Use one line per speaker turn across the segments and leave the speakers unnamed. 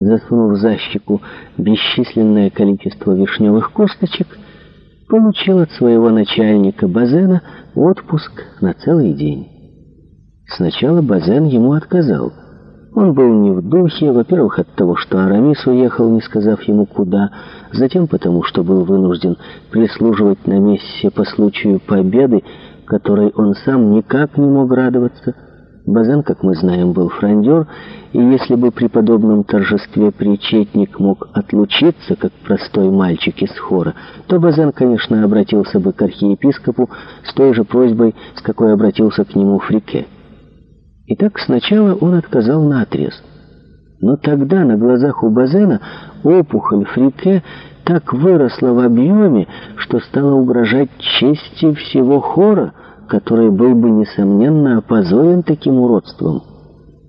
засунув за щеку бесчисленное количество вишневых косточек, получил от своего начальника Базена отпуск на целый день. Сначала Базен ему отказал. Он был не в духе, во-первых, от того, что Арамис уехал, не сказав ему куда, затем потому, что был вынужден прислуживать на месте по случаю победы, которой он сам никак не мог радоваться, Базен, как мы знаем, был фрондер, и если бы при подобном торжестве причетник мог отлучиться, как простой мальчик из хора, то Базен, конечно, обратился бы к архиепископу с той же просьбой, с какой обратился к нему Фрике. Итак, сначала он отказал на отрез. Но тогда на глазах у Базена опухоль Фрике так выросла в объеме, что стала угрожать чести всего хора — который был бы, несомненно, опозорен таким уродством.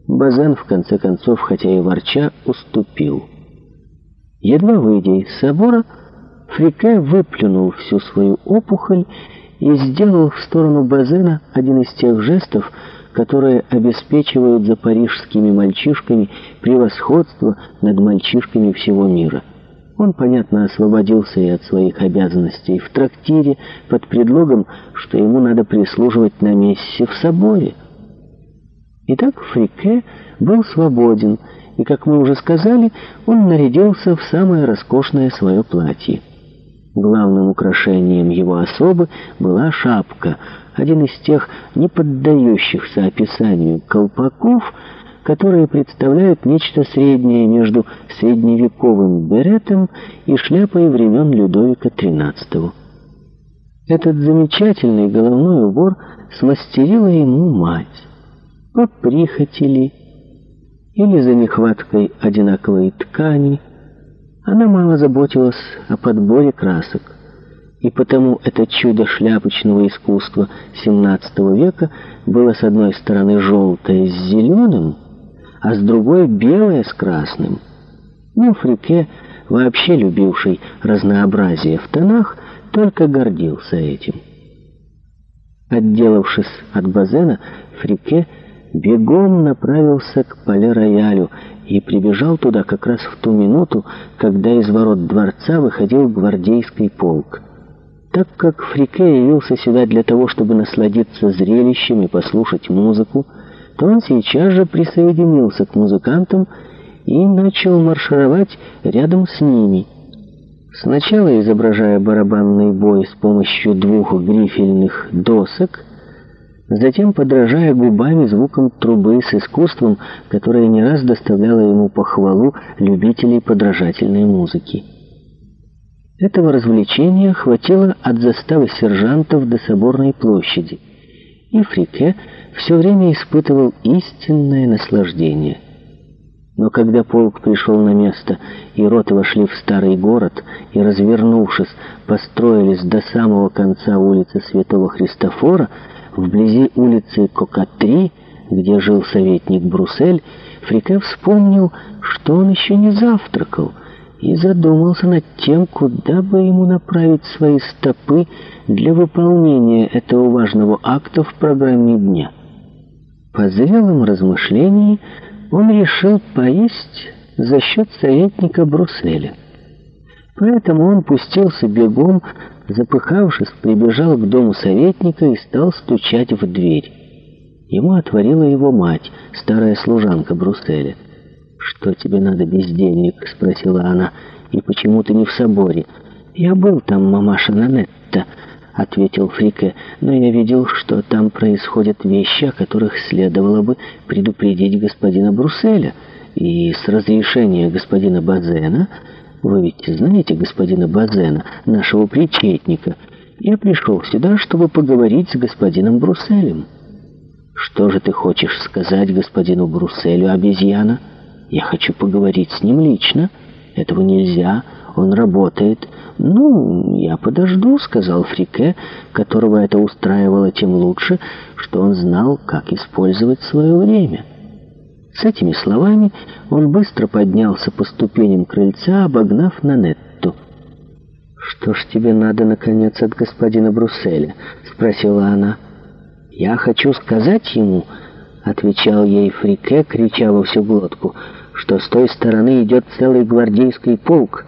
Базен, в конце концов, хотя и ворча, уступил. Едва выйдя из собора, Фрике выплюнул всю свою опухоль и сделал в сторону Базена один из тех жестов, которые обеспечивают за парижскими мальчишками превосходство над мальчишками всего мира. Он, понятно, освободился и от своих обязанностей в трактире под предлогом, что ему надо прислуживать на мессе в соборе. Итак, Фрике был свободен, и, как мы уже сказали, он нарядился в самое роскошное свое платье. Главным украшением его особы была шапка, один из тех, не поддающихся описанию колпаков, которые представляют нечто среднее между средневековым беретом и шляпой времен Людовика XIII. Этот замечательный головной убор смастерила ему мать. По прихоти ли, или за нехваткой одинаковой ткани, она мало заботилась о подборе красок. И потому это чудо шляпочного искусства XVII века было с одной стороны желтое с зеленым, а с другой белое с красным. Но Фрике, вообще любивший разнообразие в тонах, только гордился этим. Отделавшись от базена, Фрике бегом направился к поле-роялю и прибежал туда как раз в ту минуту, когда из ворот дворца выходил гвардейский полк. Так как Фрике явился сюда для того, чтобы насладиться зрелищем и послушать музыку, то он сейчас же присоединился к музыкантам и начал маршировать рядом с ними. Сначала изображая барабанный бой с помощью двух грифельных досок, затем подражая губами звуком трубы с искусством, которое не раз доставляло ему похвалу любителей подражательной музыки. Этого развлечения хватило от заставы сержантов до соборной площади, и Фрике – все время испытывал истинное наслаждение. Но когда полк пришел на место, и роты вошли в старый город, и, развернувшись, построились до самого конца улицы Святого Христофора, вблизи улицы Кокатри, где жил советник Бруссель, Фрике вспомнил, что он еще не завтракал, и задумался над тем, куда бы ему направить свои стопы для выполнения этого важного акта в программе дня. По зрелым размышлениям он решил поесть за счет советника Брусселя. Поэтому он пустился бегом, запыхавшись, прибежал к дому советника и стал стучать в дверь. Ему отворила его мать, старая служанка Брусселя. «Что тебе надо без денег?» — спросила она. «И почему ты не в соборе?» «Я был там, мамаша Нанетта», ответил Фрике, но я видел, что там происходят вещи, о которых следовало бы предупредить господина Брусселя. И с разрешения господина Базена, вы ведь знаете господина Базена, нашего причетника, я пришел сюда, чтобы поговорить с господином Брусселем. Что же ты хочешь сказать господину Брусселю, обезьяна? Я хочу поговорить с ним лично. Этого нельзя. Он работает. Ну, я подожду, сказал Фрике, которого это устраивало тем лучше, что он знал, как использовать свое время. С этими словами он быстро поднялся по ступеням крыльца, обогнав Нанетту. «Что ж тебе надо, наконец, от господина Брусселя?» — спросила она. «Я хочу сказать ему...» — отвечал ей Фрике, крича во всю глотку, что с той стороны идет целый гвардейский полк,